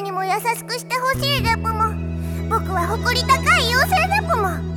にも優しくしてほしいレプも。僕は誇り高い妖精レプも。